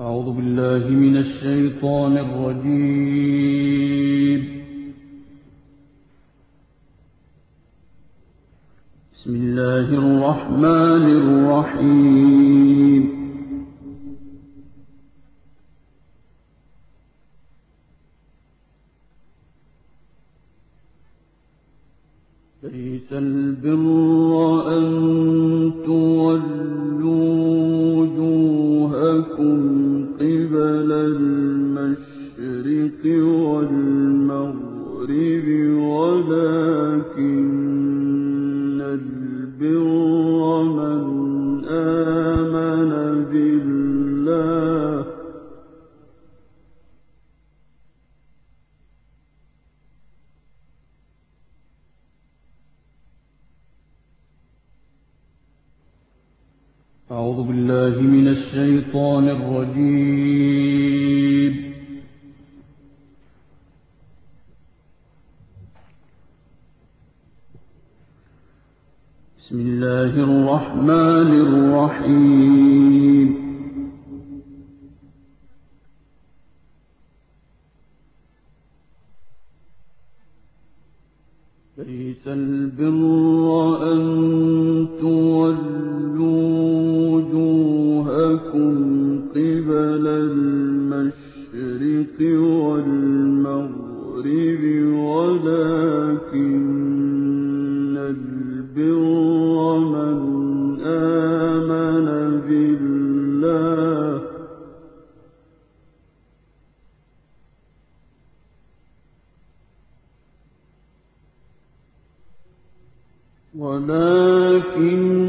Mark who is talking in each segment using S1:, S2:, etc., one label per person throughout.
S1: أعوذ بالله من الشيطان الرجيم. بسم الله الرحمن الرحيم. ليس البر الشيطان الرجيم. بسم الله الرحمن الرحيم. ليس البر أن ولكن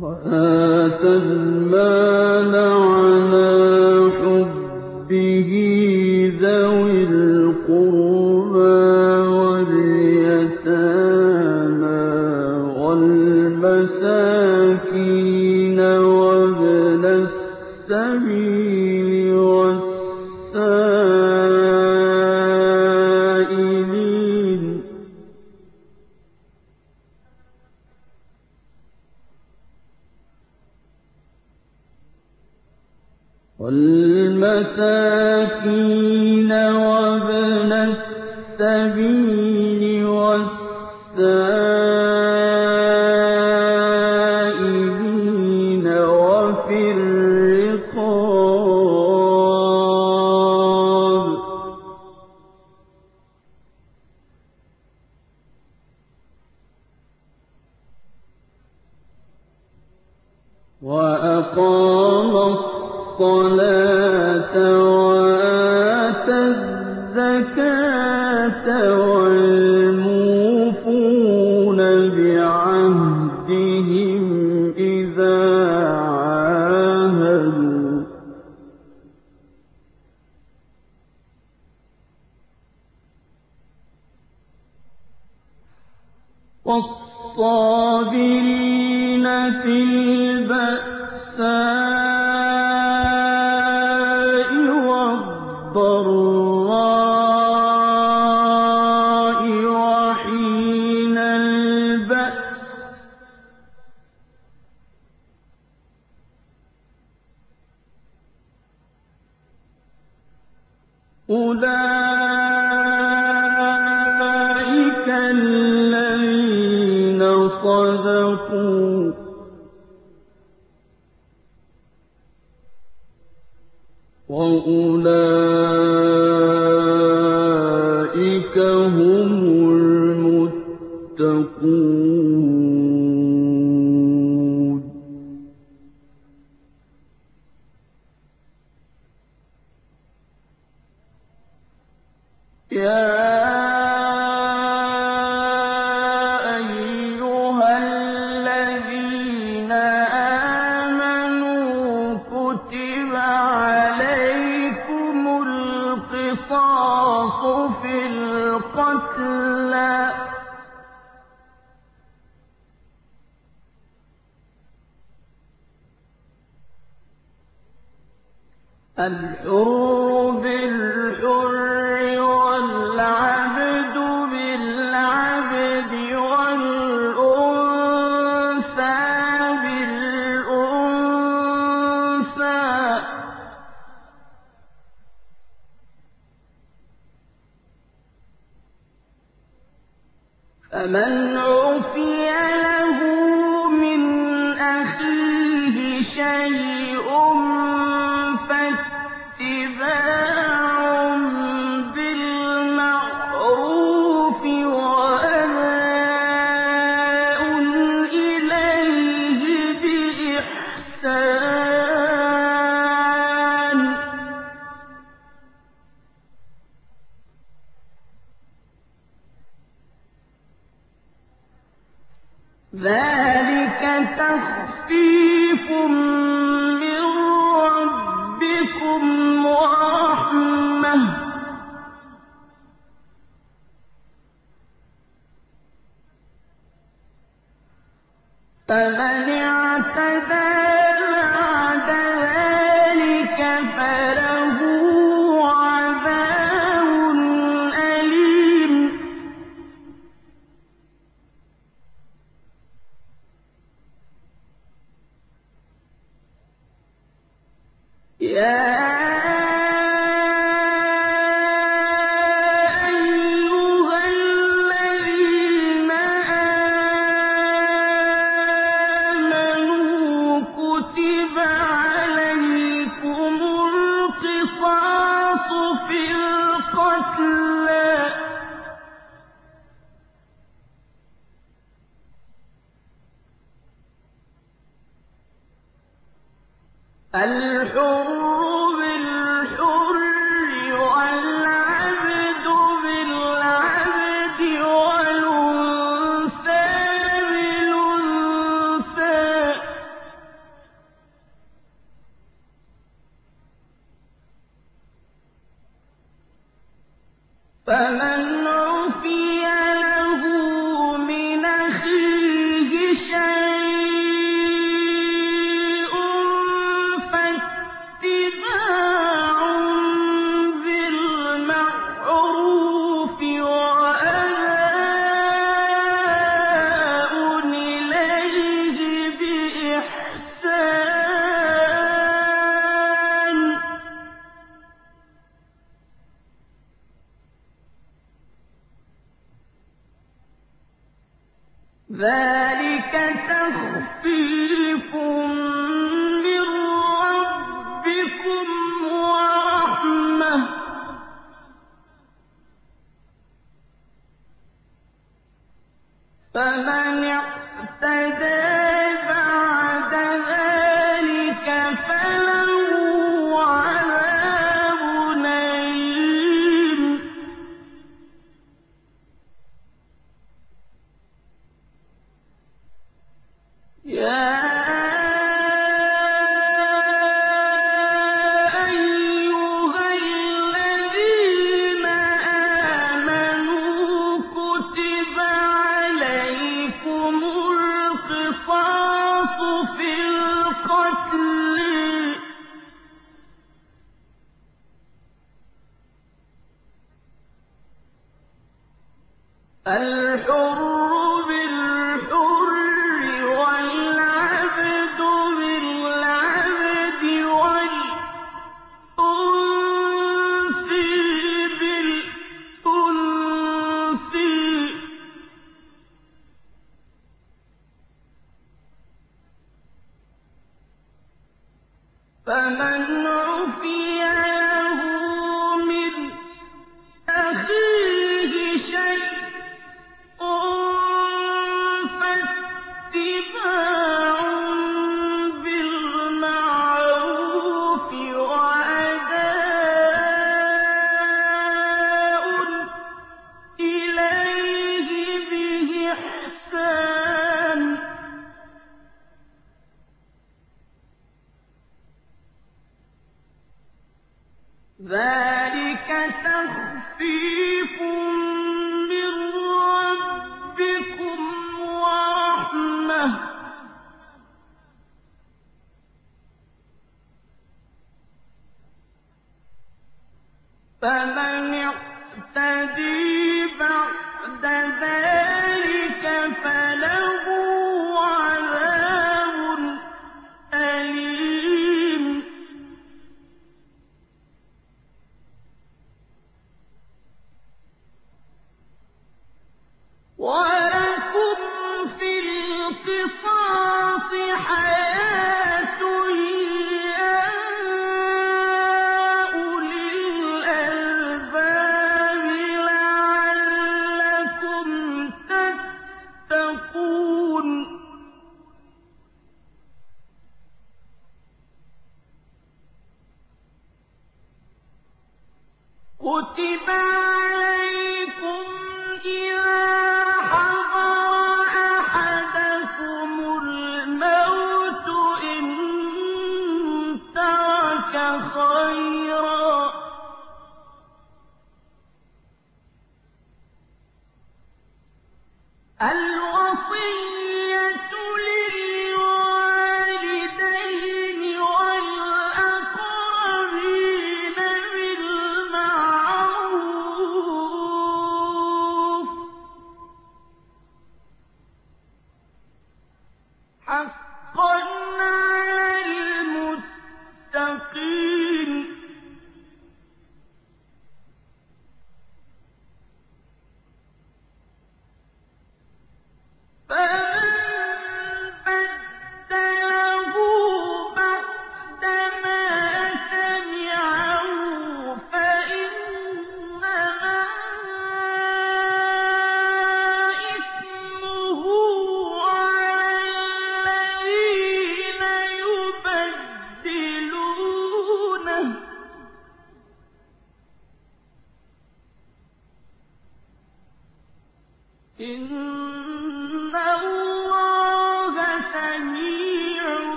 S1: وآتى المال والمساكين وابن السبيل والسائلين الزكاة إذا عاهدوا والصابرين في البأساء أولئك الذين صدقوا وأولئك يا بإحسان الحر فمن اعتدى الحر al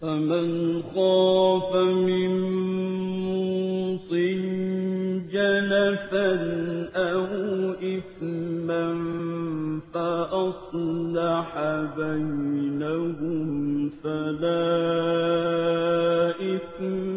S1: فمن
S2: خاف من موص جنفا أو إثما فأصلح بينهم فلا إثم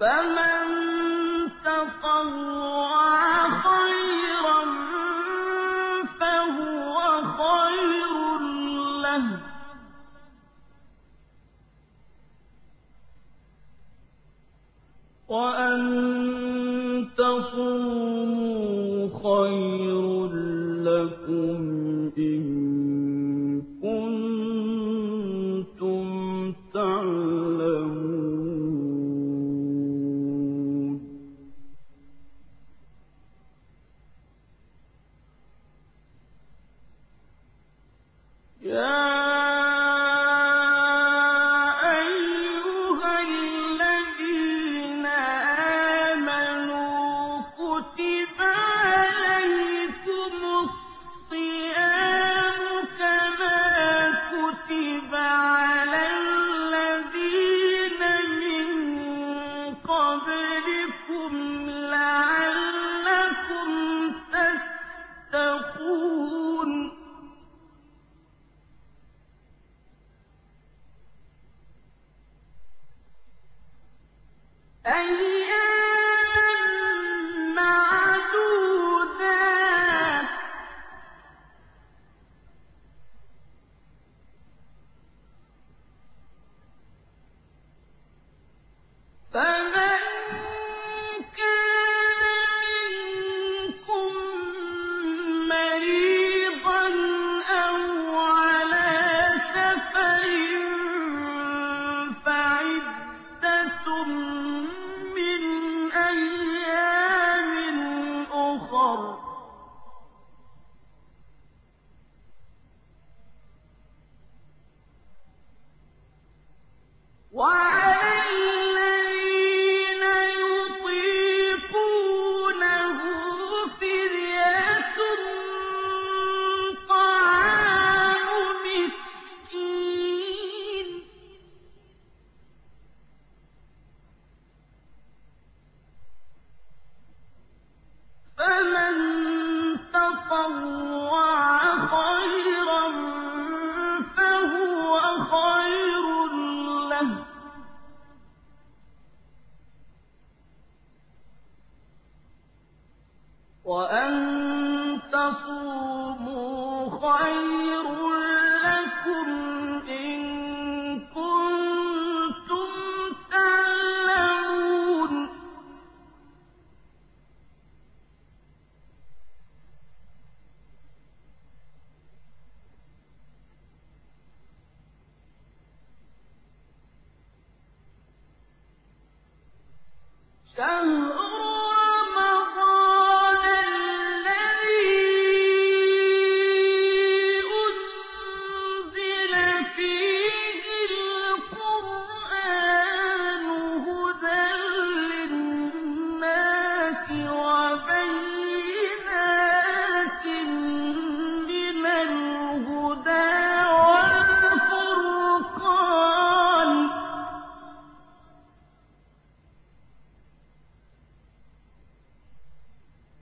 S1: فمن
S2: يا أيام